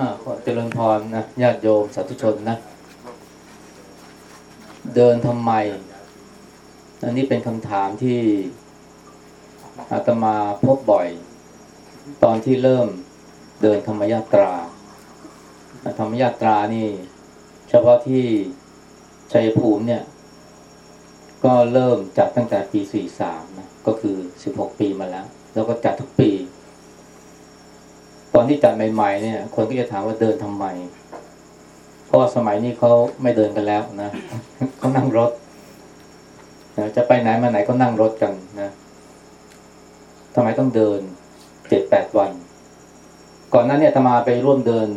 ่าขอเจริญพรนะญาติโยมสาธุชนนะ เดินทำไมอันนี้เป็นคำถามที่อาตมาพบบ่อย ตอนที่เริ่มเดินธรรมยาตรา ธรรมยาตรานี่ เฉพาะที่ชัยภูมิเนี่ย ก็เริ่มจัดตั้งแต่ปี 43 นะ ก็คือ 16 ปีมาแล้ว แล้วก็จัดทุกปี อนที่จัดใหม่ๆเนี่ย คนก็จะถามว่าเดินทำไม เพราะว่าสมัยนี้เขาไม่เดินกันแล้วนะเขานั่งรถนะจะไปไหนมาไหนก็นั่งรถกันนะทำไมต้องเดินเจ็ดแปดวัน ก่อนหน้านี้ตมาไปร่วมเดิน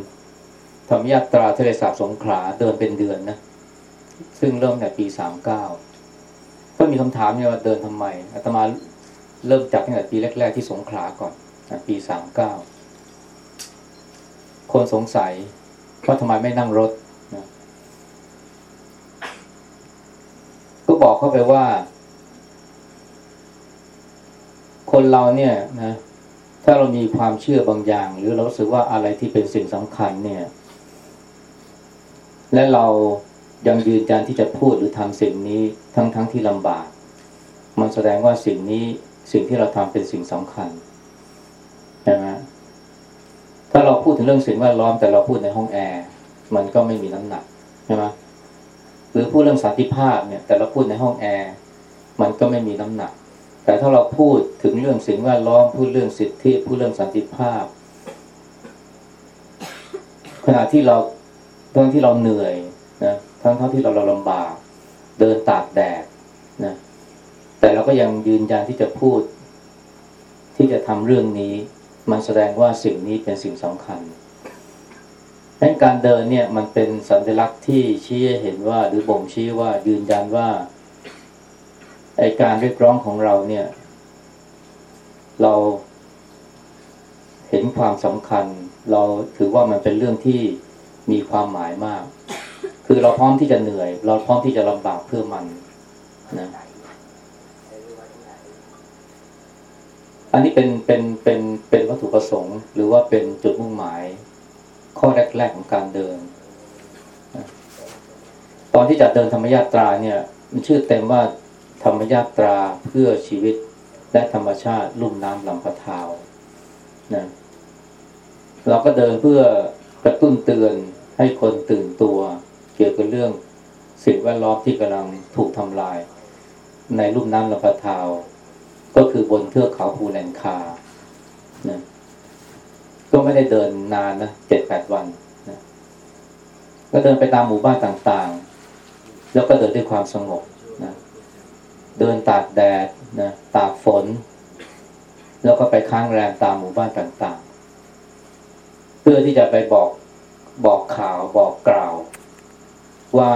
ธรรมยาตราทะเลสาบสงขลาเดินเป็นเดือนนะซึ่งเริ่มแต่ปีสามเก้าก็มีคำถามเนี่ยว่าเดินทำไมอาตมาเริ่มจากตั้งแต่ปีแรก ๆที่สงขลาก่อนปีสามเก้า คนสงสัยว่าทำไมไม่นั่งรถนะก็บอกเข้าไปว่า คนเราเนี่ยนะถ้าเรามีความเชื่อบางอย่าง หรือเรารู้สึกว่าอะไรที่เป็นสิ่งสำคัญเนี่ย และเรายังยืนยันที่จะพูดหรือทำสิ่งนี้ทั้งๆทที่ลำบาก มันแสดงว่าสิ่งนี้สิ่งที่เราทำเป็นสิ่งสำคัญใช่ไหม ถ้าเราพูดถึงเรื่องสิ่งแวดล้อมแต่เราพูดในห้องแอร์มันก็ไม่มีน้ำหนักใช่ไหมหรือพูดเรื่องสันติภาพเนี่ย แต่เราพูดในห้องแอร์มันก็ไม่มีน้ำหนัก แต่ถ้าเราพูดถึงเรื่องสิ่งแวดล้อมพูดเรื่องสิทธิพูดเรื่องสันติภาพ ขณะที่เราทั้งที่เราเหนื่อยนะทั้งทั้งที่เราเราลำบาก เดินตากแดดนะแต่เราก็ยังยืนยันที่จะพูด ที่จะทำเรื่องนี้ มันแสดงว่าสิ่งนี้เป็นสิ่งสำคัญดังนั้นการเดินเนี่ยมันเป็นสัญลักษณ์ที่ชี้เห็นว่าหรือบ่งชี้ว่ายืนยันว่าไอการเรียกร้องของเราเนี่ย เราเห็นความสำคัญ เราถือว่ามันเป็นเรื่องที่มีความหมายมาก คือเราพร้อมที่จะเหนื่อย เราพร้อมที่จะลำบากเพื่อมันนะ อันนี้เป็นเป็นเป็นเป็นวัตถุประสงค์ หรือว่าเป็นจุดมุ่งหมาย ข้อแรกๆของการเดิน ตอนที่จัดเดินธรรมยาตราเนี่ย มันชื่อเต็มว่าธรรมยาตราเพื่อชีวิตและธรรมชาติลุ่มน้ำลำพะทาวนะเราก็เดินเพื่อกระตุ้นเตือนให้คนตื่นตัว เกี่ยวกับเรื่องสิ่งแวดล้อมที่กำลังถูกทำลาย ในลุ่มน้ำลำพะทาว ก็คือบนเทือกเขาภูแลนคานะก็ไม่ได้เดินนานนะเจ็ดแปดวันนะก็เดินไปตามหมู่บ้านต่างๆ แล้วก็เดินด้วยความสงบนะเดินตากแดดนะตากฝน แล้วก็ไปค้างแรมตามหมู่บ้านต่างๆ เพื่อที่จะไปบอกบอกข่าวบอกกล่าว ว่า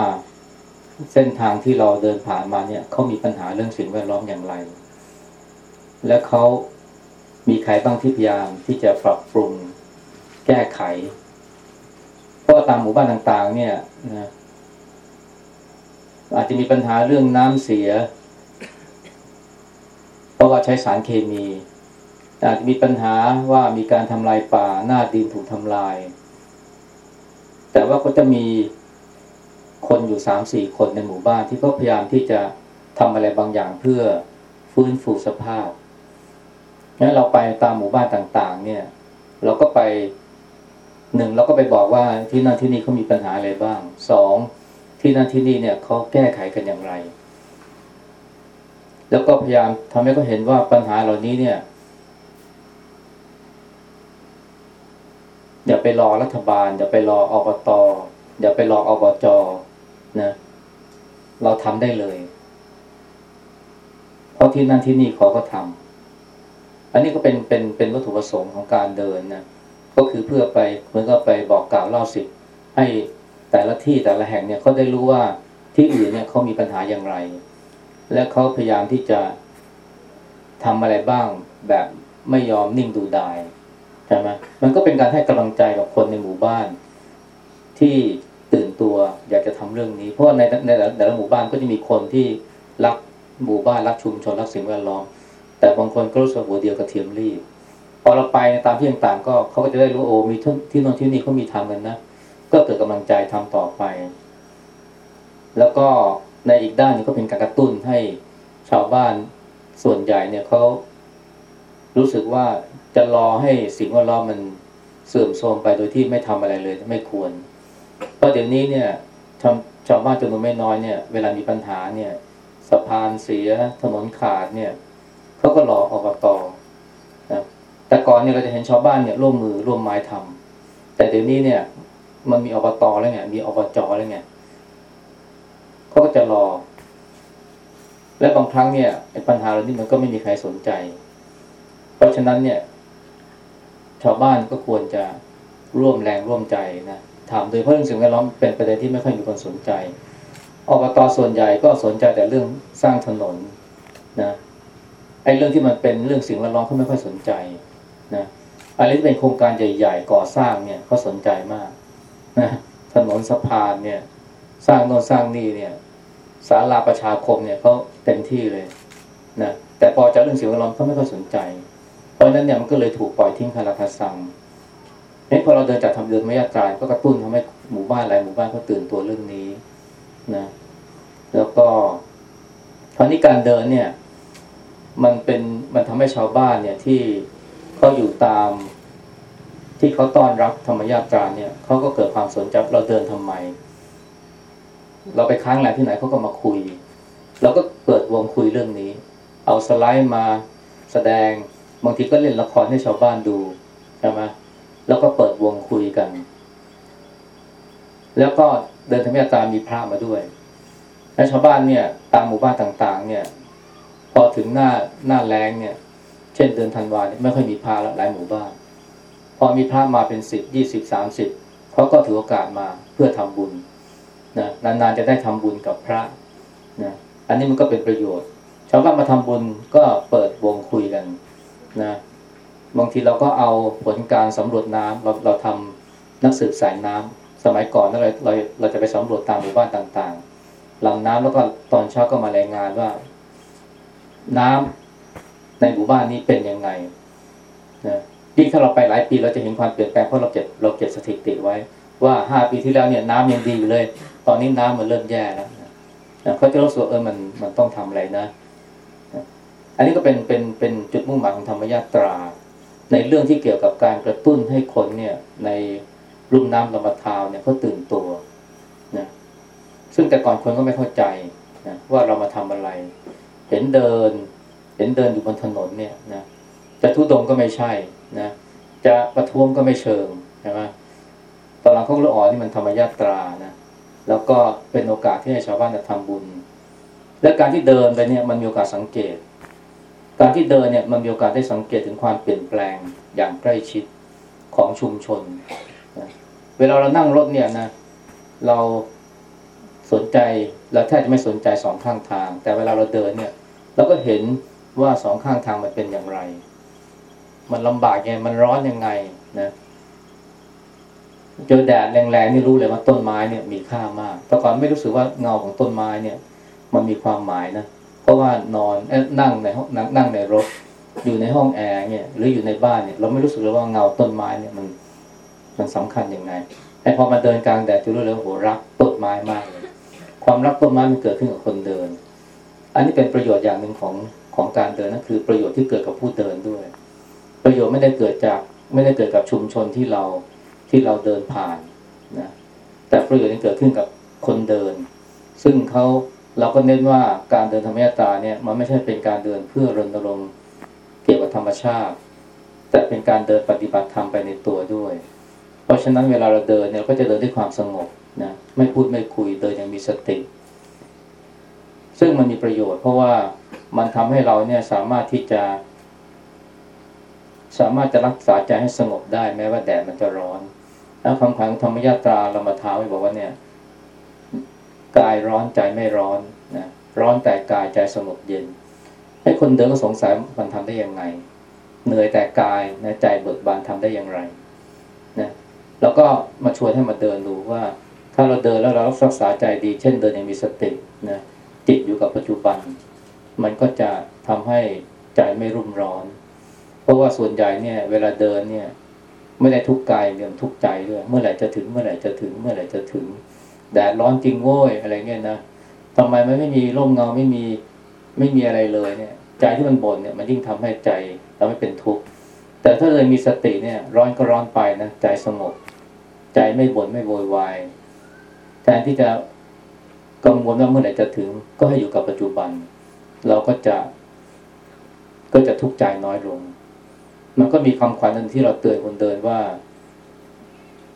เส้นทางที่เราเดินผ่านมาเนี่ยเขามีปัญหาเรื่องสิ่งแวดล้อมอย่างไร และเขามีใครบ้างที่พยายามที่จะปรับปรุงแก้ไข เพราะตามหมู่บ้านต่างๆ เนี่ยนะอาจจะมีปัญหาเรื่องน้ำเสีย เพราะว่าใช้สารเคมี อาจจะมีปัญหาว่ามีการทำลายป่าหน้าดินถูกทำลาย แต่ว่าก็จะมีคนอยู่สามสี่คนในหมู่บ้านที่ก็พยายามที่จะทำอะไรบางอย่างเพื่อฟื้นฟูสภาพ งั้นเราไปตามหมู่บ้านต่าง ๆ เนี่ย เราก็ไปหนึ่งเราก็ไปบอกว่าที่นั่นที่นี่เขามีปัญหาอะไรบ้างสองที่นั่นที่นี่เนี่ยเขาแก้ไขกันอย่างไร แล้วก็พยายามทำให้เขาเห็นว่าปัญหาเหล่านี้เนี่ยอย่าไปรอรัฐบาล อย่าไปรออบตอย่าไปรออบจนะ เราทำได้เลย เพราะที่นั่นที่นี่เขาก็ทำ อันนี้ก็เป็นเป็นเป็นวัตถุประสงค์ของการเดินนะก็คือเพื่อไปเหมือนกับไปบอกกล่าวเล่าสิทธิให้แต่ละที่แต่ละแห่งเนี่ยเขาได้รู้ว่าที่อื่นเนี่ยเขามีปัญหาอย่างไร และเขาพยายามที่จะทำอะไรบ้างแบบไม่ยอมนิ่งดูดายใช่ไหมมันก็เป็นการให้กำลังใจกับคนในหมู่บ้าน ที่ตื่นตัวอยากจะทำเรื่องนี้ เพราะในในแต่ละหมู่บ้านก็จะมีคนที่รักหมู่บ้านรักชุมชนรักสิ่งแวดล้อม แต่บางคนก็รู้สึกหัวเดียวกระเทียมรีบพอเราไปตามที่ต่างๆ ก็เขาก็จะได้รู้โอ้มีที่โน่นที่นี่เขามีทำกันนะก็เกิดกำลังใจทำต่อไป แล้วก็ในอีกด้านนึงก็เป็นการกระตุ้นให้ชาวบ้านส่วนใหญ่เนี่ยเขารู้สึกว่าจะรอให้สิ่งแวดล้อมมันเสื่อมโทรมไปโดยที่ไม่ทำอะไรเลย ไม่ควร เพราะเดี๋ยวนี้เนี่ยชาวบ้านจำนวนไม่น้อยเนี่ย เวลามีปัญหาเนี่ยสะพานเสียถนนขาดเนี่ย เขาก็รออบตนะแต่ก่อนเนี่ยเราจะเห็นชาวบ้านเนี่ยร่วมมือร่วมไม้ทำแต่เดี๋ยวนี้เนี่ย มันมีอบตแล้วไงมีอบจแล้วไงเขาก็จะรอ และบางครั้งเนี่ยปัญหาเหล่านี้มันก็ไม่มีใครสนใจ เพราะฉะนั้นเนี่ย ชาวบ้านก็ควรจะร่วมแรงร่วมใจนะถามโดยเพราะเรื่องสิ่งแวดล้อมเป็นประเด็นที่ไม่ค่อยมีคนสนใจอบตส่วนใหญ่ก็สนใจแต่เรื่องสร้างถนนนะ ไอ้เรื่องที่มันเป็นเรื่องสิ่งแวดล้อมเขาไม่ค่อยสนใจนะอะไรที่เป็นโครงการใหญ่ ๆ ก่อสร้างเนี่ยเขาสนใจมากนะถนนสะพานเนี่ย สร้างโน่นสร้างนี่เนี่ยศาลาประชาคมเนี่ยเขาเต็มที่เลยนะแต่พอจะเรื่องสิ่งแวดล้อมเขาไม่ค่อยสนใจ เพราะฉะนั้นเนี่ยมันก็เลยถูกปล่อยทิ้งคาราคาซังนี่พอเราเดินจากทำเดินไม่ยาตราก็กระตุ้นทำให้หมู่บ้านหลายหมู่บ้านเขาตื่นตัวเรื่องนี้นะแล้วก็คราวนี้การเดินเนี่ย มันเป็นมันทำให้ชาวบ้านเนี่ยที่เขาอยู่ตาม ที่เขาต้อนรับธรรมยาตราเนี่ยเขาก็เกิดความสนใจเราเดินทำไม เราไปค้างแหล่ที่ไหนเขาก็มาคุยเราก็เปิดวงคุยเรื่องนี้ เอาสไลด์มาแสดงบางทีก็เล่นละครให้ชาวบ้านดูใช่ไหมแล้วก็เปิดวงคุยกัน แล้วก็เดินธรรมยาตรามีพระมาด้วยและชาวบ้านเนี่ย ตามหมู่บ้านต่าง ๆ เนี่ย พอถึงหน้าหน้าแรงเนี่ย เช่นเดือนธันวาเนี่ยไม่ค่อยมีพระแล้วหลายหมู่บ้าน พอมีพระมาเป็นสิบยี่สิบสามสิบเขาก็ถือโอกาสมาเพื่อทำบุญนะนานๆจะได้ทำบุญกับพระนะอันนี้มันก็เป็นประโยชน์ชาวบ้านมาทำบุญก็เปิดวงคุยกันนะบางทีเราก็เอาผลการสำรวจน้ำเราเราทำนักสืบสายน้ำสมัยก่อนเราเราเราจะไปสำรวจตามหมู่บ้านต่างๆลำน้ำแล้วก็ตอนเช้าก็มารายงานว่า น้ำในหมู่บ้านนี้เป็นยังไงนะยิ่งถ้าเราไปหลายปีเราจะเห็นความเปลี่ยนแปลงเพราะเราเก็บเราเก็บสถิติไว้ ว่าห้าปีที่แล้วเนี่ยน้ำยังดีอยู่เลย ตอนนี้น้ำมันเริ่มแย่แล้วนะเขาจะรู้สึกเออมันมันต้องทำอะไรนะ อันนี้ก็เป็นเป็นเป็นจุดมุ่งหมายของธรรมยาตรา ในเรื่องที่เกี่ยวกับการกระตุ้นให้คนเนี่ยในรุ่มน้ำลำบทาวเนี่ยเขาตื่นตัวนะซึ่งแต่ก่อนคนก็ไม่เข้าใจนะว่าเรามาทำอะไร เห็นเดิน เห็นเดินอยู่บนถนนเนี่ยนะจะทุดงก็ไม่ใช่นะจะประท้วงก็ไม่เชิงใช่ไหมตอนหลังเขาเลยอ๋อนนี่มันธรรมยาตรานะแล้วก็เป็นโอกาสที่ให้ชาวบ้านจะทำบุญ และการที่เดินไปเนี่ยมันมีโอกาสสังเกต การที่เดินเนี่ยมันมีโอกาสได้สังเกตถึงความเปลี่ยนแปลงอย่างใกล้ชิดของชุมชนนะเวลาเรานั่งรถเนี่ยนะเรา สนใจเราแทบจะไม่สนใจสองข้างทาง แต่เวลาเราเดินเนี่ย เราก็เห็นว่าสองข้างทางมันเป็นอย่างไร มันลำบากยังไงมันร้อนยังไงนะเจอแดดแรงๆนี่รู้เลยว่าต้นไม้เนี่ยมีค่ามากแต่ก่อนไม่รู้สึกว่าเงาของต้นไม้เนี่ย มันมีความหมายนะเพราะว่านอนนั่งในห้องนั่งในรถอยู่ในห้องแอร์เนี่ยหรืออยู่ในบ้านเนี่ยเราไม่รู้สึกเลยว่าเงาต้นไม้เนี่ยมันมันสำคัญยังไงแต่พอมาเดินกลางแดดจะรู้เลยโหรักต้นไม้มาก ความรักต้นไม้มันเกิดขึ้นกับคนเดิน อันนี้เป็นประโยชน์อย่างหนึ่งของของการเดินนั่นคือประโยชน์ที่เกิดกับผู้เดินด้วย ประโยชน์ไม่ได้เกิดจากไม่ได้เกิดกับชุมชนที่เราที่เราเดินผ่านนะแต่ประโยชน์ที่เกิดขึ้นกับคนเดิน ซึ่งเขาเราก็เน้นว่าการเดินธรรมยตาเนี่ยมันไม่ใช่เป็นการเดินเพื่อรณรงค์เกี่ยวกับธรรมชาติ แต่เป็นการเดินปฏิบัติธรรมไปในตัวด้วย เพราะฉะนั้นเวลาเราเดินเนี่ยก็จะเดินด้วยความสงบ นะไม่พูดไม่คุยเดินย่างมีสติ ซึ่งมันมีประโยชน์ เพราะว่ามันทำให้เราเนี่ยสามารถที่จะ สามารถจะรักษาใจให้สงบได้แม้ว่าแดดมันจะร้อนแล้วคำขังธรรมยาตราเรามาท้าไว้บอกว่าเนี่ย กายร้อนใจไม่ร้อนนะร้อนแต่กายใจสงบเย็นให้คนเดินก็สงสัยมันทำได้ยังไง เหนื่อยแต่กายนะใจเบิกบานทำได้อย่างไรนะแล้วก็มาชวนให้มาเดินดูว่า ถ้าเราเดินแล้วเรารักษาใจดี เช่นเดินอย่างมีสตินะจิตอยู่กับปัจจุบัน มันก็จะทำให้ใจไม่รุ่มร้อน เพราะว่าส่วนใหญ่เนี่ยเวลาเดินเนี่ยไม่ได้ทุกกายเรื่องทุกใจด้วย เมื่อไหร่จะถึงเมื่อไหร่จะถึงเมื่อไหร่จะถึงแดดร้อนจริงโว้ยอะไรเงี้ยนะทำไมมันไม่มีร่มเงาไม่มีไม่มีอะไรเลยเนี่ย ใจที่มันบ่นเนี่ยมันยิ่งทำให้ใจทำให้เป็นทุกข์แต่ถ้าเลยมีสติเนี่ย ร้อนก็ร้อนไปนะใจสงบใจไม่บ่นไม่โวยวาย แทนที่จะกังวลว่าเมื่อไหร่จะถึง ก็ให้อยู่กับปัจจุบัน เราก็จะ ก็จะทุกข์ใจน้อยลง มันก็มีคำขวัญนึงที่เราเตือนคนเดินว่า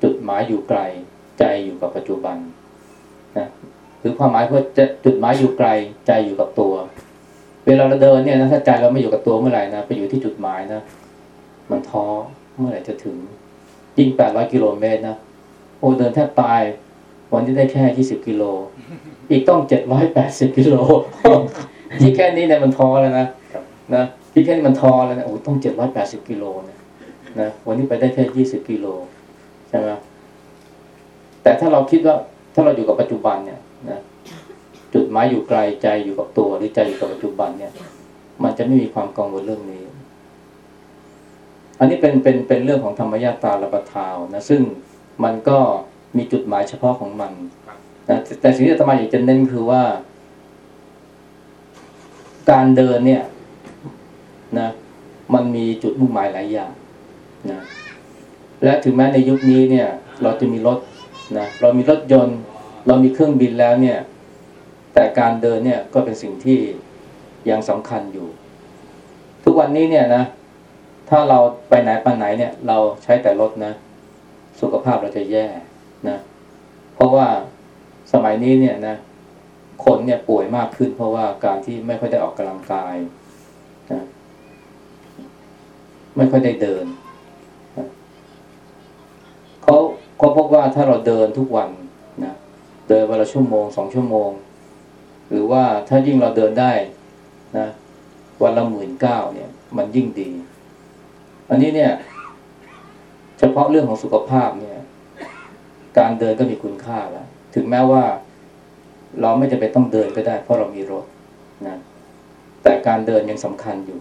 จุดหมายอยู่ไกล ใจอยู่กับปัจจุบันนะหรือความหมายเพื่อจะจุดหมายอยู่ไกล ใจอยู่กับตัว เวลาเราเดินเนี่ยนะถ้าใจเราไม่อยู่กับตัวเมื่อไหร่นะไปอยู่ที่จุดหมายนะมันท้อเมื่อไหร่จะถึงยิ่งแปดร้อยกิโลเมตรนะโอ้เดินแทบตาย วันที่ได้แค่ยี่สิบกิโล อีกต้องเจ็ดร้อยแปดสิบกิโลที่แค่นี้เนี่ยมันท้อแล้วนะนะที่แค่นี้มันท้อแล้วนะโอ้ต้องเจ็ดร้อยแปดสิบกิโลนะนะวันนี้ไปได้แค่ยี่สิบกิโลใช่ไหมแต่ถ้าเราคิดว่าถ้าเราอยู่กับปัจจุบันเนี่ยนะจุดหมายอยู่ไกลใจอยู่กับตัวหรือใจอยู่กับปัจจุบันเนี่ย มันจะไม่มีความกังวลเรื่องนี้ อันนี้เป็นเป็นเป็นเรื่องของธรรมญาตาละปะทาวนะซึ่งมันก็ มีจุดหมายเฉพาะของมันนะแต่สิ่งที่อาตมาอยากจะเน้นคือว่า การเดินเนี่ย นะ มันมีจุดมุ่งหมายหลายอย่างนะและถึงแม้ในยุคนี้เนี่ย เราจะมีรถนะเรามีรถยนต์ เรามีเครื่องบินแล้วเนี่ย แต่การเดินเนี่ยก็เป็นสิ่งที่ยังสำคัญอยู่ ทุกวันนี้เนี่ยนะถ้าเราไปไหนไปไหนเนี่ย เราใช้แต่รถนะ สุขภาพเราจะแย่ นะ เพราะว่าสมัยนี้เนี่ยนะ คนเนี่ยป่วยมากขึ้น เพราะว่าการที่ไม่ค่อยได้ออกกำลังกายนะไม่ค่อยได้เดินเขาเขาพบว่าถ้าเราเดินทุกวันนะเดินวันละชั่วโมงสองชั่วโมง หรือว่าถ้ายิ่งเราเดินได้นะวันละหมื่นเก้าเนี่ย มันยิ่งดี อันนี้เนี่ย เฉพาะเรื่องของสุขภาพเนี่ย การเดินก็มีคุณค่าแล้ว ถึงแม้ว่าเราไม่จะไปต้องเดินก็ได้ เพราะเรามีรถนะแต่การเดินยังสำคัญอยู่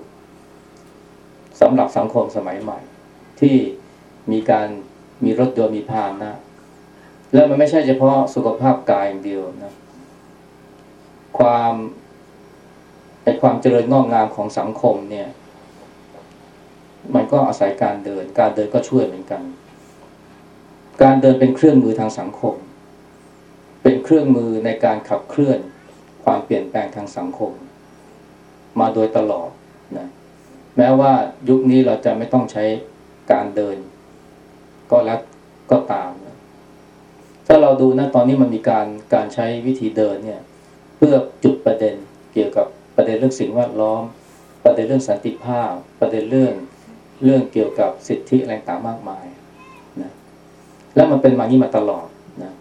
สำหรับสังคมสมัยใหม่ ที่มีการมีรถยนต์มีพานนะ แล้วมันไม่ใช่เฉพาะสุขภาพกายอย่างเดียวนะความไอความเจริญงอกงามของสังคมเนี่ย มันก็อาศัยการเดิน การเดินก็ช่วยเหมือนกัน การเดินเป็นเครื่องมือทางสังคม เป็นเครื่องมือในการขับเคลื่อนความเปลี่ยนแปลงทางสังคม มาโดยตลอดนะแม้ว่ายุคนี้เราจะไม่ต้องใช้การเดิน ก็แล้วก็ตามนะถ้าเราดูนะตอนนี้มันมีการการใช้วิธีเดินเนี่ยเพื่อจุดประเด็นเกี่ยวกับประเด็นเรื่องสิ่งแวดล้อม ประเด็นเรื่องสันติภาพ ประเด็นเรื่องเรื่องเกี่ยวกับสิทธิอะไรต่างมากมาย แล้วมันเป็นมานี้มาตลอดนะ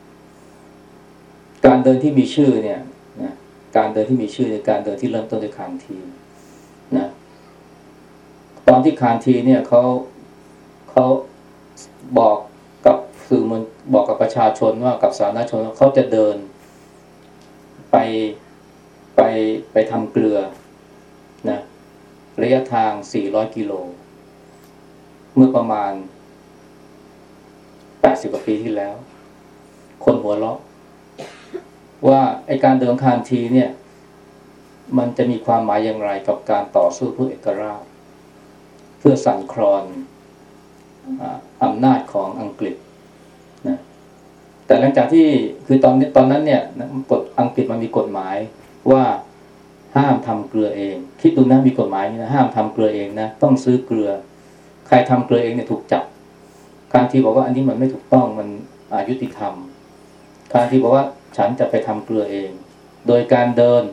การเดินที่มีชื่อเนี่ยนะการเดินที่มีชื่อในการเดินที่เริ่มต้นด้วยคานทีนะตอนที่คานทีเนี่ยเขาเขาบอกกับสื่อมวลบอกกับประชาชนว่ากับสาธารณชนว่าเขาจะเดินไปไปไปทำเกลือนะระยะทาง 400 กิโล เมื่อประมาณ 80กว่าปีที่แล้ว คนหัวเราะ ว่าไอการเดินคานทีเนี่ย มันจะมีความหมายอย่างไรกับการต่อสู้เพื่อเอกราช เพื่อสั่นคลอนอำนาจของอังกฤษนะแต่หลังจากที่คือตอนนี้ตอนนั้นเนี่ยกฎอังกฤษมันมีกฎหมายว่าห้ามทำเกลือเอง คิดดูนะมีกฎหมายนี่นะห้ามทำเกลือเองนะต้องซื้อเกลือ ใครทำเกลือเองเนี่ยถูกจับ การที่บอกว่าอันนี้มันไม่ถูกต้องมันอายุติธรรม การที่บอกว่าฉันจะไปทำเกลือเอง โดยการเดิน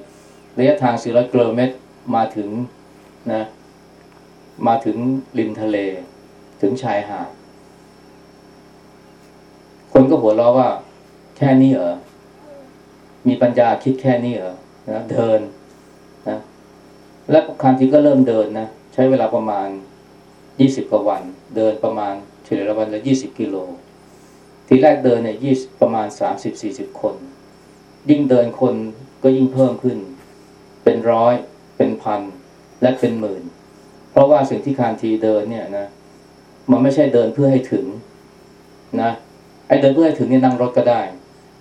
ระยะทาง 400กิโลเมตรมาถึงนะ มาถึงริมทะเล ถึงชายหาด คนก็หัวเราะว่า แค่นี้เหรอ มีปัญญาคิดแค่นี้เหรอนะเดินนะ และคานทีก็เริ่มเดินนะ ใช้เวลาประมาณยี่สิบกว่าวัน เดินประมาณ เฉลี่ยวันละยี่สิบกิโล ทีแรกเดินเนี่ยยี่ประมาณสามสิบสี่สิบคน ยิ่งเดินคนก็ยิ่งเพิ่มขึ้น เป็นร้อยเป็นพันและเป็นหมื่น เพราะว่าสิ่งที่คานทีเดินเนี่ยนะมันไม่ใช่เดินเพื่อให้ถึงนะไอ้เดินเพื่อให้ถึงนี่นั่งรถก็ได้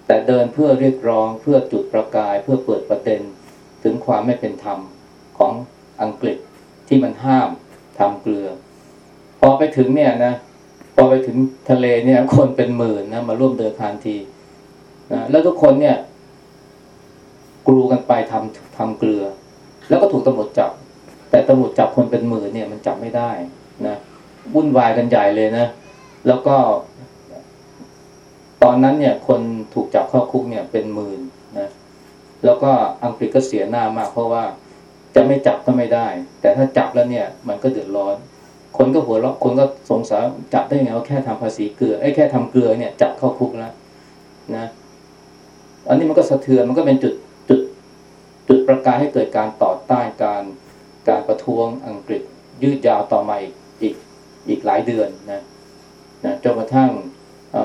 แต่เดินเพื่อเรียกร้องเพื่อจุดประกาย เพื่อเปิดประเด็นถึงความไม่เป็นธรรมของอังกฤษที่มันห้ามทำเกลือ พอไปถึงเนี่ยนะ พอไปถึงทะเลเนี่ย คนเป็นหมื่นนะมาร่วมเดินคานทีนะแล้วทุกคนเนี่ยกรูกันไปทำทำเกลือ แล้วก็ถูกตำรวจจับ แต่ตำรวจจับคนเป็นหมื่นเนี่ย มันจับไม่ได้นะวุ่นวายกันใหญ่เลยนะแล้วก็ ตอนนั้นเนี่ย คนถูกจับเข้าคุกเนี่ยเป็นหมื่นนะแล้วก็อังกฤษก็เสียหน้ามาก เพราะว่าจะไม่จับก็ไม่ได้ แต่ถ้าจับแล้วเนี่ย มันก็เดือดร้อน คนก็หัวเราะคนก็สงสัยจับได้ไงว่าแค่ทำภาษีเกลือไอ้แค่ทำเกลือเนี่ยจับเข้าคุกแล้วนะอันนี้มันก็สะเทือนมันก็เป็นจุดจุดจุดประกายให้เกิดการต่อต้านการการประท้วงอังกฤษยืดยาวต่อมาอีกอีกอีกหลายเดือนนะนะจนกระทั่งอ,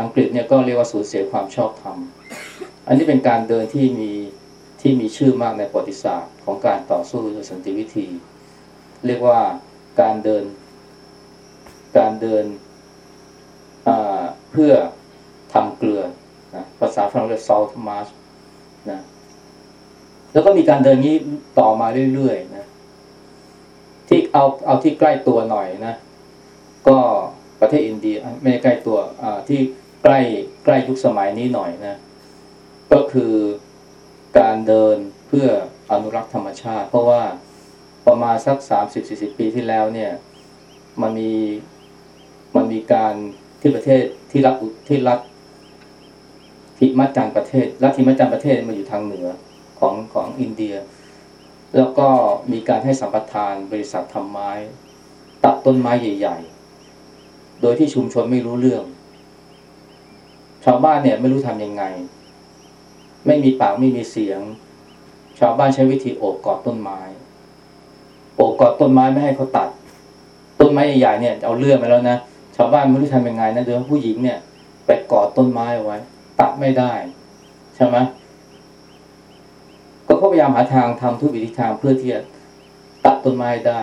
อังกฤษเนี่ยก็เรียกว่าสูญเสียความชอบธรรม อันนี้เป็นการเดินที่มีที่มีชื่อมากในประวัติศาสตร์ของการต่อสู้โดยสันติวิธี เรียกว่า การเดิน การเดินเพื่อทำเกลือนะภาษาฝรั่งเรียก salt march นะแล้วก็มีการเดินนี้ต่อมาเรื่อยๆนะที่เอาเอาที่ใกล้ตัวหน่อยนะ ก็ประเทศอินเดียไม่ใกล้ตัวที่ใกล้ใกล้ยุคสมัยนี้หน่อยนะ ก็คือการเดินเพื่ออนุรักษ์ธรรมชาติ เพราะว่า ประมาณสักสามสิบสี่สิบปีที่แล้วเนี่ย มันมีมันมีการที่ประเทศที่รัฐที่รัฐทิมัจจันประเทศรัฐทิมัจจันประเทศมันอยู่ทางเหนือของของอินเดีย แล้วก็มีการให้สัมปทานบริษัททำไม้ ตัดต้นไม้ใหญ่ ๆ โดยที่ชุมชนไม่รู้เรื่อง ชาวบ้านเนี่ยไม่รู้ทำยังไง ไม่มีปากไม่มีเสียง ชาวบ้านใช้วิธีโอบกอดต้นไม้ โอบกอดต้นไม้ไม่ให้เขาตัด ต้นไม้ใหญ่ๆเนี่ยเอาเลื่อยมาแล้วนะชาวบ้านไม่รู้ทำยังไงนะโดยผู้หญิงเนี่ยไปกอดต้นไม้เอาไว้ ตัดไม่ได้ใช่ไหมก็พยายามหาทางทำทุกวิธีทางเพื่อที่จะตัดต้นไม้ได้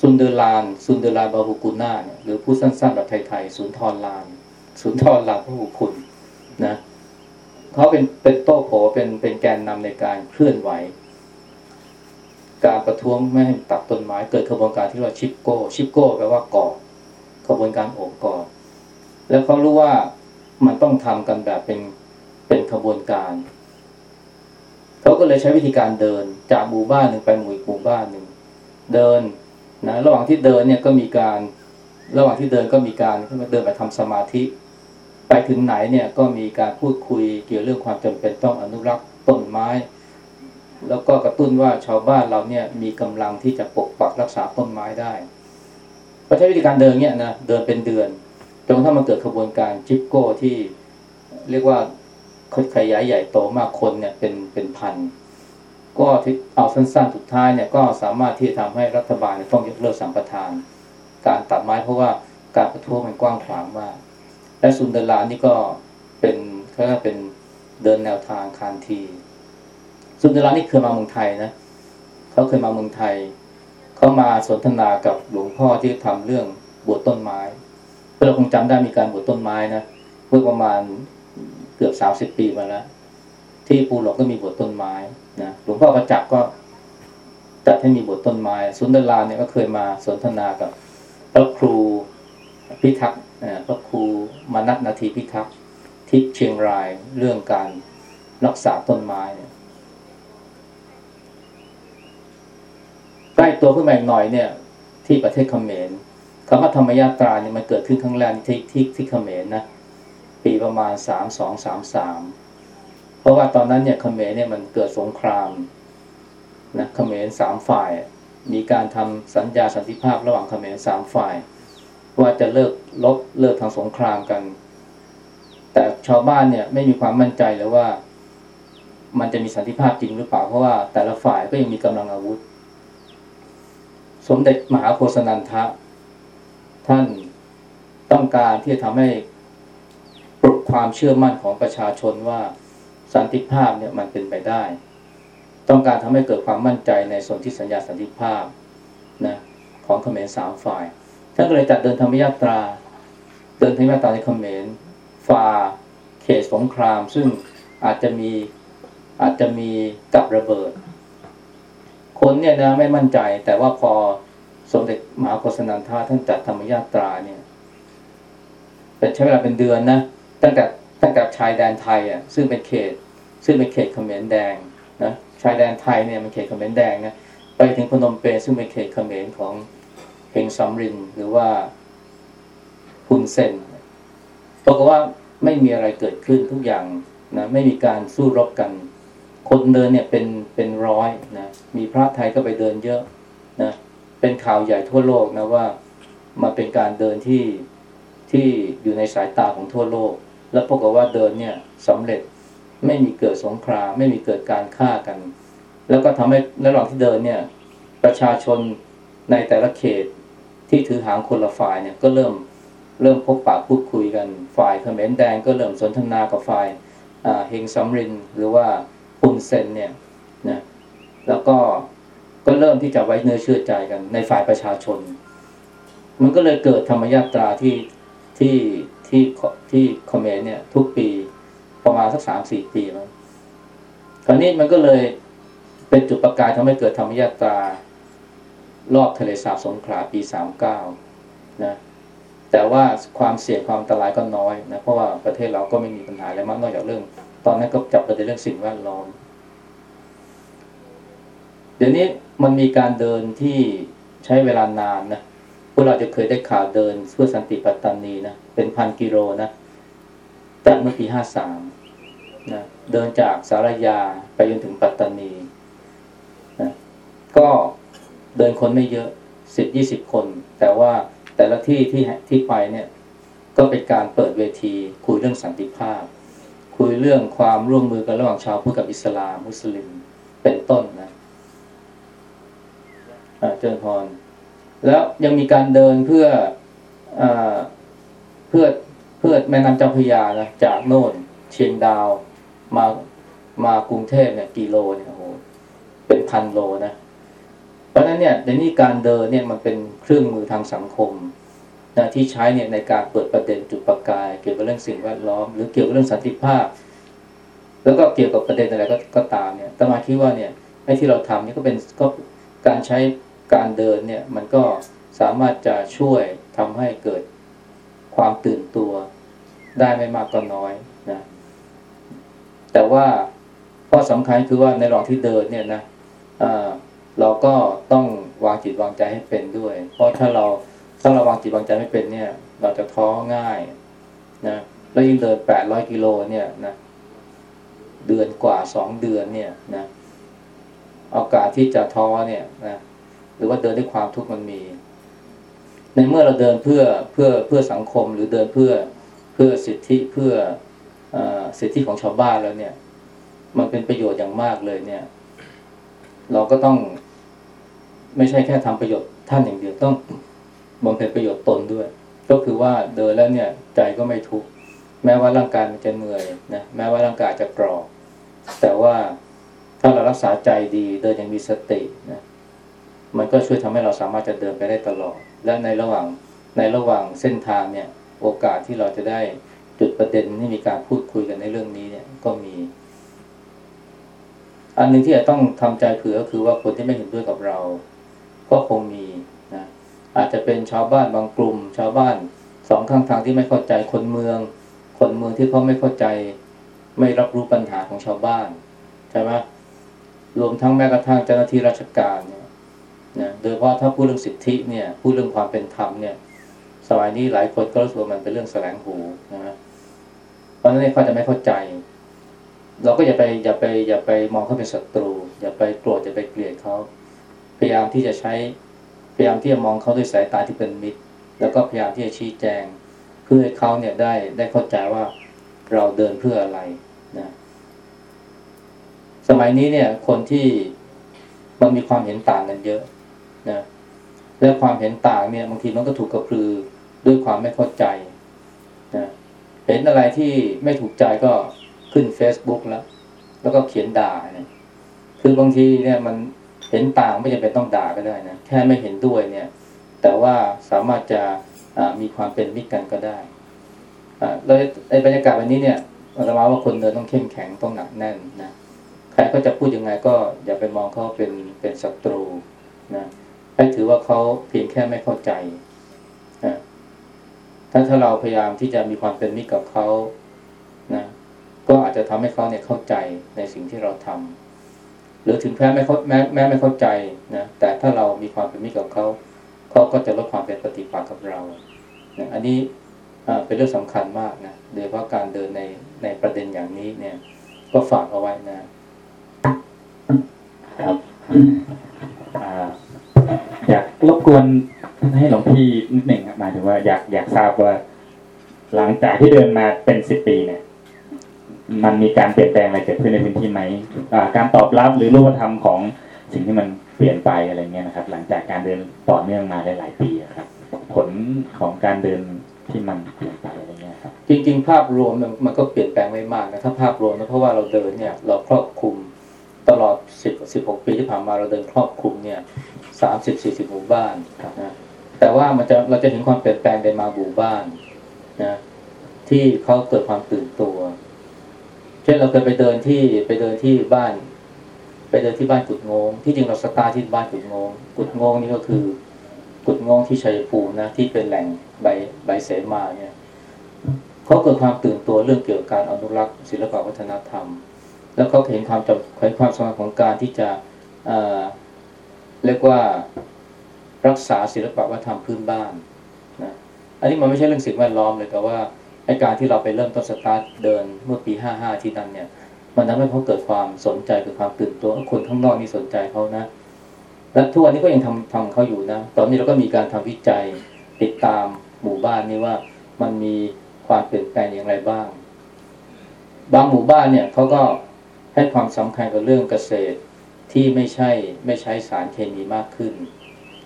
ซุนเดอร์ลาล ซุนเดอร์ลาล บาฮูกูนาเนี่ยหรือพูดสั้นๆแบบไทยๆสุนทรลาลสุนทรลานพระหูคุณนะเขาเป็นเป็นโต้โผเป็นเป็นแกนนำในการเคลื่อนไหว การประท้วงไม่ให้ตัดต้นไม้ เกิดกระบวนการที่เราชิปโก้ ชิปโก้แปลว่าก่อกระบวนการโอบก่อแล้วเขารู้ว่ามันต้องทำกันแบบเป็นเป็นขบวนการเขาก็เลยใช้วิธีการเดินจากหมู่บ้านหนึ่งไปหมู่อีกหมู่บ้านหนึ่งเดินนะระหว่างที่เดินเนี่ยก็มีการระหว่างที่เดินก็มีการเดินไปทำสมาธิ ไปถึงไหนเนี่ยก็มีการพูดคุยเกี่ยวเรื่องความจำเป็นต้องอนุรักษ์ต้นไม้ แล้วก็กระตุ้นว่าชาวบ้านเราเนี่ยมีกำลังที่จะปกปักรักษาต้นไม้ได้ก็ใช้วิธีการเดินเนี่ยนะเดินเป็นเดือนจนถ้ามันเกิดขบวนการจิปโก้ที่เรียกว่าขยายใหญ่โตมากคนเนี่ยเป็นเป็นพัน ก็ที่เอาสั้นๆสุดท้ายเนี่ยก็สามารถที่จะทำให้รัฐบาลต้องยกเลิกสัมปทาน การตัดไม้เพราะว่าการประท้วงมันกว้างขวางมาก และซุนเดลานี่ก็เป็นเขาเป็นเดินแนวทางคานที ซุนเดอร์ลานี่เคยมาเมืองไทยนะเขาเคยมาเมืองไทยเขามาสนทนากับหลวงพ่อที่ทำเรื่องบวชต้นไม้เราคงจำได้มีการบวชต้นไม้นะเมื่อประมาณเกือบสามสิบปีมาแล้วที่ปูหลอกก็มีบทต้นไม้นะหลวงพ่อประจักษ์ก็จัดให้มีบทต้นไม้ สุนทรลาเนี่ยก็เคยมาสนทนากับพระครูพิทักษ์พระครูมานัทนาทีพิทักษ์ที่เชียงรายเรื่องการรักษาต้นไม้เนี่ย ใกล้ตัวขึ้นมาอีกหน่อยเนี่ย ที่ประเทศเขมรคำว่าธรรมยาตราเนี่ยมันเกิดขึ้นครั้งแรกที่ที่ที่เขมรนะปีประมาณสามสองสามสามเพราะว่าตอนนั้นเนี่ยเขมรเนี่ยมันเกิดสงครามนะเขมรสามฝ่าย มีการทำสัญญาสันติภาพระหว่างเขมรสามฝ่าย ว่าจะเลิกลบเลิกทางสงครามกัน แต่ชาวบ้านเนี่ยไม่มีความมั่นใจเลยว่า มันจะมีสันติภาพจริงหรือเปล่าเพราะว่าแต่ละฝ่ายก็ยังมีกำลังอาวุธ สมเด็จมหาโคสนันทะ ท่านต้องการที่จะทำให้ปลุกความเชื่อมั่นของประชาชนว่าสันติภาพเนี่ยมันเป็นไปได้ ต้องการทำให้เกิดความมั่นใจในส่วนที่สัญญาสันติภาพนะของเขมรสามฝ่ายท่านก็เลยจัดเดินธรรมยาตรา เดินธรรมยาตราในเขมรฝ่าเขตสงคราม ซึ่งอาจจะมีอาจจะมีกับระเบิด คนเนี่ยนะไม่มั่นใจ แต่ว่าพอสมเด็จมหาโกศนันทาท่านจัดธรรมยาตราเนี่ย เป็นใช้เวลาเป็นเดือนนะตั้งแต่ตั้งแต่ชายแดนไทยอะซึ่งเป็นเขต ซึ่งเป็นเขตเขมรแดงนะชายแดนไทยเนี่ยมันเขตเขมรแดงนะไปถึงพนมเปญซึ่งเป็นเขตเขมรของเฮงซัมริน หรือว่าฮุนเซนปรากฏว่าไม่มีอะไรเกิดขึ้นทุกอย่างนะไม่มีการสู้รบกัน คนเดินเนี่ยเป็นเป็นร้อยนะมีพระไทยก็ไปเดินเยอะนะเป็นข่าวใหญ่ทั่วโลกนะว่ามาเป็นการเดินที่ที่อยู่ในสายตาของทั่วโลก แล้วปรากฏว่าเดินเนี่ยสำเร็จไม่มีเกิดสงครามไม่มีเกิดการฆ่ากัน แล้วก็ทำให้ระหว่างที่เดินเนี่ยประชาชนในแต่ละเขตที่ถือหางคนละฝ่ายเนี่ยก็เริ่มเริ่มพบปะพูดคุยกันฝ่ายเขมรแดงก็เริ่มสนทนากับฝ่ายเฮงซัมรินหรือว่า ปุนเซนเนี่ยนะแล้วก็ก็เริ่มที่จะไว้เนื้อเชื่อใจกันในฝ่ายประชาชน มันก็เลยเกิดธรรมยาตราที่ที่ที่ที่เขมรเนี่ยทุกปีประมาณสักสามสี่ปีมั้งคราวนี้มันก็เลยเป็นจุดประกายทำให้เกิดธรรมยาตรารอบทะเลสาบสงขลาปีสามเก้านะแต่ว่าความเสี่ยงความอันตรายก็น้อยนะเพราะว่าประเทศเราก็ไม่มีปัญหาอะไรมากนอกจากเรื่อง ตอนนั้นก็จับประเด็นเรื่องสิ่งแวดล้อม เดี๋ยวนี้มันมีการเดินที่ใช้เวลานานนะพวกเราจะเคยได้ข่าวเดินเพื่อสันติปัตตานีนะเป็นพันกิโลนะจากเมื่อปีห้าสามนะเดินจากสารยาไปจนถึงปัตตานีนะก็เดินคนไม่เยอะสิบยี่สิบคน แต่ว่าแต่ละที่ที่ที่ไปเนี่ย ก็เป็นการเปิดเวทีคุยเรื่องสันติภาพ คุยเรื่องความร่วมมือกันระหว่างชาวพุทธกับอิสลามมุสลิมเป็นต้นนะเจริญพร แล้วยังมีการเดินเพื่ออเพื่อเพื่อแม่น้ำเจ้าพระยานะจากโน่นเชียงดาวมามากรุงเทพเนี่ยกิโลเนี่ยโอ้โหเป็นพันโลนะ เพราะฉะนั้นเนี่ยในนี้การเดินเนี่ยมันเป็นเครื่องมือทางสังคม นะที่ใช้เนี่ยในการเปิดประเด็นจุดประกาย เกี่ยวกับเรื่องสิ่งแวดล้อม หรือเกี่ยวกับเรื่องสันติภาพ แล้วก็เกี่ยวกับประเด็นอะไรก็กตามเนี่ยตมาคิดว่าเนี่ยไอ้ที่เราทำนี่ก็เป็นก็การใช้การเดินเนี่ยมันก็สามารถจะช่วยทำให้เกิดความตื่นตัวได้ไม่มากก็น้อยนะแต่ว่าข้อสำคัญคือว่าในระหว่างที่เดินเนี่ยนะเราก็ต้องวางจิตวางใจให้เป็นด้วย เพราะถ้าเรา ถ้าเราวางจิตวางใจไม่เป็นเนี่ย เราจะท้อง่ายนะแล้วยิ่งเดินแปดร้อยกิโลเนี่ยนะเดือนกว่าสองเดือนเนี่ยนะโอกาสที่จะท้อเนี่ยนะหรือว่าเดินด้วยความทุกข์มันมี ในเมื่อเราเดินเพื่อเพื่อเพื่อสังคมหรือเดินเพื่อเพื่อสิทธิเพื่ออสิทธิของชาวบ้านแล้วเนี่ย มันเป็นประโยชน์อย่างมากเลยเนี่ย เราก็ต้อง ไม่ใช่แค่ทำประโยชน์ท่านอย่างเดียวต้อง บำเพ็ญประโยชน์ตนด้วย ก็คือว่าเดินแล้วเนี่ยใจก็ไม่ทุกข์แม้ว่าร่างกายมันจะเหนื่อยนะแม้ว่าร่างกายจะกรอกแต่ว่าถ้าเรารักษาใจดีเดินอย่างมีสตินะมันก็ช่วยทำให้เราสามารถจะเดินไปได้ตลอด และในระหว่างในระหว่างเส้นทางเนี่ยโอกาสที่เราจะได้จุดประเด็นที่มีการพูดคุยกันในเรื่องนี้เนี่ยก็มี อันหนึ่งที่จะต้องทำใจเผื่อก็คือว่าคนที่ไม่เห็นด้วยกับเรา ก็คงมี อาจจะเป็นชาวบ้านบางกลุ่ม ชาวบ้านสองข้างทางที่ไม่เข้าใจคนเมือง คนเมืองที่เขาไม่เข้าใจ ไม่รับรู้ปัญหาของชาวบ้านใช่ไหมรวมทั้งแม้กระทั่งเจ้าหน้าที่ราชการเนี่ยนะโดยเฉพาะถ้าพูดเรื่องสิทธิเนี่ยพูดเรื่องความเป็นธรรมเนี่ย สมัยนี้หลายคนก็รู้สึกว่ามันเป็นเรื่องแสลงหูนะเพราะนั้นเขาจะไม่เข้าใจ เราก็อย่าไปอย่าไปอย่าไปมองเขาเป็นศัตรู อย่าไปโกรธอย่าไปเกลียดเขาพยายามที่จะใช้ พยายามที่จะมองเขาด้วยสายตาที่เป็นมิตร แล้วก็พยายามที่จะชี้แจง เพื่อให้เขาเนี่ยได้ได้เข้าใจว่าเราเดินเพื่ออะไรนะสมัยนี้เนี่ยคนที่มันมีความเห็นต่างกันเยอะนะและความเห็นต่างเนี่ยบางทีมันก็ถูกกระพือด้วยความไม่เข้าใจนะเห็นอะไรที่ไม่ถูกใจก็ขึ้น Facebook แล้ว แล้วก็เขียนด่าเนี่ยคือบางทีเนี่ยมัน เห็นต่างไม่จำเป็นต้องด่าก็ได้นะแค่ไม่เห็นด้วยเนี่ย แต่ว่าสามารถจะมีความเป็นมิตรกันก็ได้แล้วในบรรยากาศวันนี้เนี่ยอาตมาว่าคนเดินต้องเข้มแข็งต้องหนักแน่นนะใครก็จะพูดยังไงก็อย่าไปมองเขาเป็นเป็นศัตรูนะให้ถือว่าเขาเพียงแค่ไม่เข้าใจนะถ้าถ้าเราพยายามที่จะมีความเป็นมิตรกับเขานะก็อาจจะทำให้เขาเนี่ยเข้าใจในสิ่งที่เราทำห รือถึงแม้ไม่เข้าแม้แม้ไม่เข้าใจนะแต่ถ้าเรามีความเป็นมิตรกับเขาเขาก็จะลดความเป็นปฏิปักษ์กับเรานะอันนี้เป็นเรื่องสำคัญมากนะโดยเฉพาะการเดินในในประเด็นอย่างนี้เนี่ย ก็ฝากเอาไว้นะ ครับอ่าอยากรบกวนให้หลวงพี่นิดหนึ่งครับหมายถึงว่าอยากอยากทราบว่า หลังจากที่เดินมาเป็นสิบปีเนี่ย มันมีการเปลี่ยนแปลงอะไรเกิดขึ้นในพื้นที่ไหมอ่าการตอบรับหรือรูปธรรมของสิ่งที่มันเปลี่ยนไปอะไรเงี้ยนะครับ หลังจากการเดินต่อเนื่องมาหลายๆปีอะครับ ผลของการเดินที่มันเปลี่ยนไปอะไรเงี้ยครับ จริง ๆ ภาพรวมมันมันก็เปลี่ยนแปลงไม่มากนะถ้าภาพรวมนะเพราะว่าเราเดินเนี่ยเราครอบคลุมตลอดสิบสิบหกปีที่ผ่านมาเราเดินครอบคลุมเนี่ยสามสิบสี่สิบหมู่บ้านนะแต่ว่ามันจะเราจะเห็นความเปลี่ยนแปลงในมาหมู่บ้านนะที่เขาเกิดความตื่นตัวเช่นเราเคยไปเดินที่ไปเดินที่บ้าน ไปเดินที่บ้านกุดงง ที่จริงเราสตาร์ทที่บ้านกุดงง กุดงงนี่ก็คือ กุดงงที่ชัยภูมินะที่เป็นแหล่งใบใบเสมาเนี่ยเขาเกิดความตื่นตัวเรื่องเกี่ยวกับการอนุรักษ์ศิลปวัฒนธรรม แล้วเขาเห็นความจำเห็นความสำคัญของการที่จะเอ่อเรียกว่ารักษาศิลปวัฒนธรรมพื้นบ้านนะอันนี้มันไม่ใช่เรื่องสิ่งแวดล้อมเลยแต่ว่า ไอการที่เราไปเริ่มต้นสตาร์ทเดินเมื่อปี 55 ที่นั่นเนี่ย มันทำให้เขาเกิดความสนใจเกิดความตื่นตัวคนข้างนอกนี่สนใจเขานะ และทุกวันนี้ก็ยังทำทำเขาอยู่นะ ตอนนี้เราก็มีการทำวิจัยติดตามหมู่บ้านนี้ว่ามันมีความเปลี่ยนแปลงอย่างไรบ้าง บางหมู่บ้านเนี่ยเขาก็ให้ความสำคัญกับเรื่องเกษตรที่ไม่ใช่ไม่ใช้สารเคมีมากขึ้น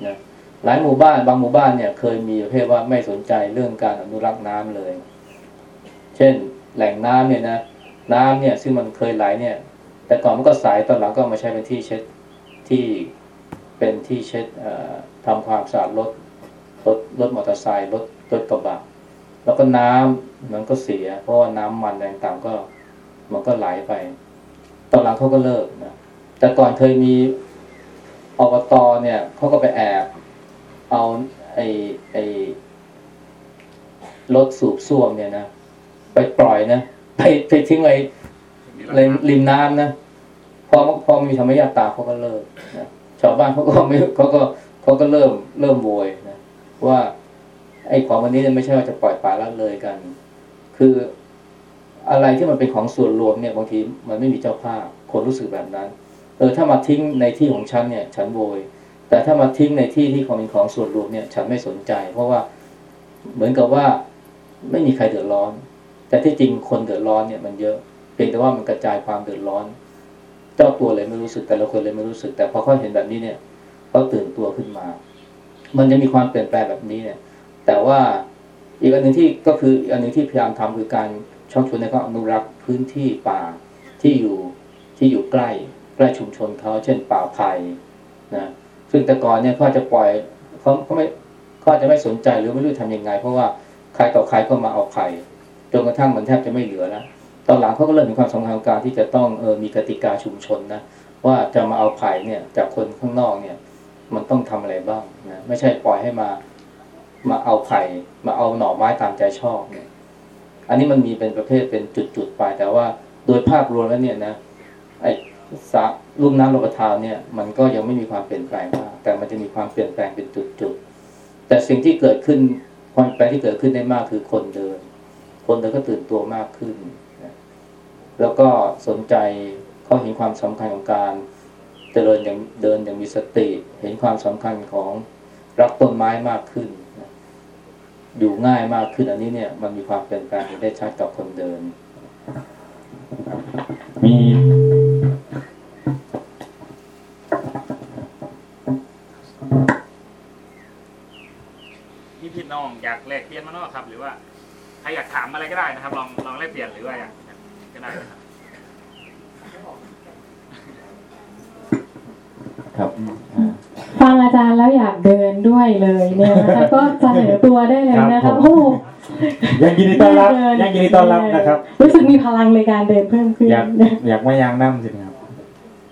นะหลายหมู่บ้าน บางหมู่บ้านเนี่ยเคยมีประเภทว่าไม่สนใจเรื่องการอนุรักษ์น้ำเลย เช่นแหล่งน้ำเนี่ยนะน้ำเนี่ยซึ่งมันเคยไหลเนี่ย แต่ก่อนมันก็ใสตอนหลังก็มาใช้เป็นที่เช็ดที่เป็นที่เช็ดเอ่อทำความสะอาดรถรถรถมอเตอร์ไซค์รถรถกระบะแล้วก็น้ำมันก็เสีย เพราะว่าน้ำมันแรงต่างๆก็มันก็ไหลไป ตอนหลังเขาก็เลิกนะแต่ก่อนเคยมีอบตเนี่ยเขาก็ไปแอบเอาไอ้ไอ้รถสูบซ่วมเนี่ยนะ ไปปล่อยนะไปไปทิ้งไว้ริมริมน้ำนะพอพอมีธรรมยาตราเขาก็เลิกนะชาวบ้านเขาก็ไม่เขาก็เขาก็เริ่มเริ่มโวยนะว่า ไอ้ของวันนี้เนี่ยไม่ใช่ว่าจะปล่อยปละละเลยกัน คืออะไรที่มันเป็นของส่วนรวมเนี่ยบางทีมันไม่มีเจ้าภาพคนรู้สึกแบบนั้น เออถ้ามาทิ้งในที่ของฉันเนี่ย ฉันโวย แต่ถ้ามาทิ้งในที่ที่ของเป็นของส่วนรวมเนี่ย ฉันไม่สนใจ เพราะว่าเหมือนกับว่าไม่มีใครเดือดร้อน แต่ที่จริงคนเดือดร้อนเนี่ยมันเยอะเพียงแต่ว่ามันกระจายความเดือดร้อน เจ้าตัวเลยไม่รู้สึกแต่ละคนเลยไม่รู้สึก แต่พอเขาเห็นแบบนี้เนี่ยเขาตื่นตัวขึ้นมา มันจะมีความเปลี่ยนแปลงแบบนี้เนี่ย แต่ว่าอีกอันหนึ่งที่ก็คืออีกอันหนึ่งที่พยายามทำคือการชักชวนให้เขาอนุรักษ์พื้นที่ป่าที่อยู่ที่อยู่ใกล้ใกล้ชุมชนเขาเช่นป่าไผ่นะซึ่งแต่ก่อนเนี่ยเขาจะปล่อยเขาเขาไม่เขาอาจจะไม่สนใจหรือไม่รู้ทำยังไง เพราะว่าใครต่อใครก็มาเอาไผ่ จนกระทั่งมันแทบจะไม่เหลือแล้วตอนหลังเขาก็เริ่มมีความสำคัญการที่จะต้องเออมีกติกาชุมชนนะว่าจะมาเอาไผ่เนี่ยจากคนข้างนอกเนี่ย มันต้องทำอะไรบ้างนะไม่ใช่ปล่อยให้มามาเอาไผ่มาเอาหน่อไม้ตามใจชอบเนี่ย อันนี้มันมีเป็นประเภทเป็นจุดๆไปแต่ว่าโดยภาพรวมแล้วเนี่ยนะไอ้สระลุ่มน้ำลำปะทานเนี่ย มันก็ยังไม่มีความเปลี่ยนแปลงมากแต่มันจะมีความเปลี่ยนแปลงเป็นจุดๆแต่สิ่งที่เกิดขึ้นความแปลงที่เกิดขึ้นได้มากคือคนเดิน คนเราก็ตื่นตัวมากขึ้น แล้วก็สนใจเขาเห็นความสำคัญของการเจริญอย่างเดินอย่างมีสติ เห็นความสำคัญของรักต้นไม้มากขึ้น อยู่ง่ายมากขึ้นอันนี้เนี่ย มันมีความเปลี่ยนแปลงได้ชัดกับคนเดิน มี ดินด้วยเลยเนี่ยนะคะก็เสนอตัวได้เลยนะครัคะบผมโอ้โหยังยินดีต้อนรับเดิยังยินดีต้อนรับนะครับ รู้สึกมีพลังในการเดินเพิ่มขึ้นอยากอยากมายางน้ำสิครับ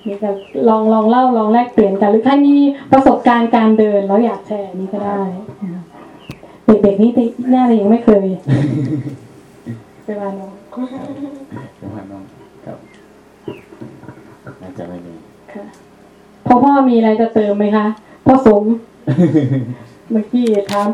นี่ก็ลองลองเล่าลองแลกเปลี่ยนกัน หรือใครมีประสบการณ์การเดินแล้วอยากแชร์นี่ก็ได้เด็กๆนี่น่าจะยังไม่เคยไปวานน้องเดี๋ยวพันน้องครับน่าจะไม่มีค่ะพ่อพ่อมีอะไรจะเติมไหมคะพ่อสม เมื่อกี้ถาม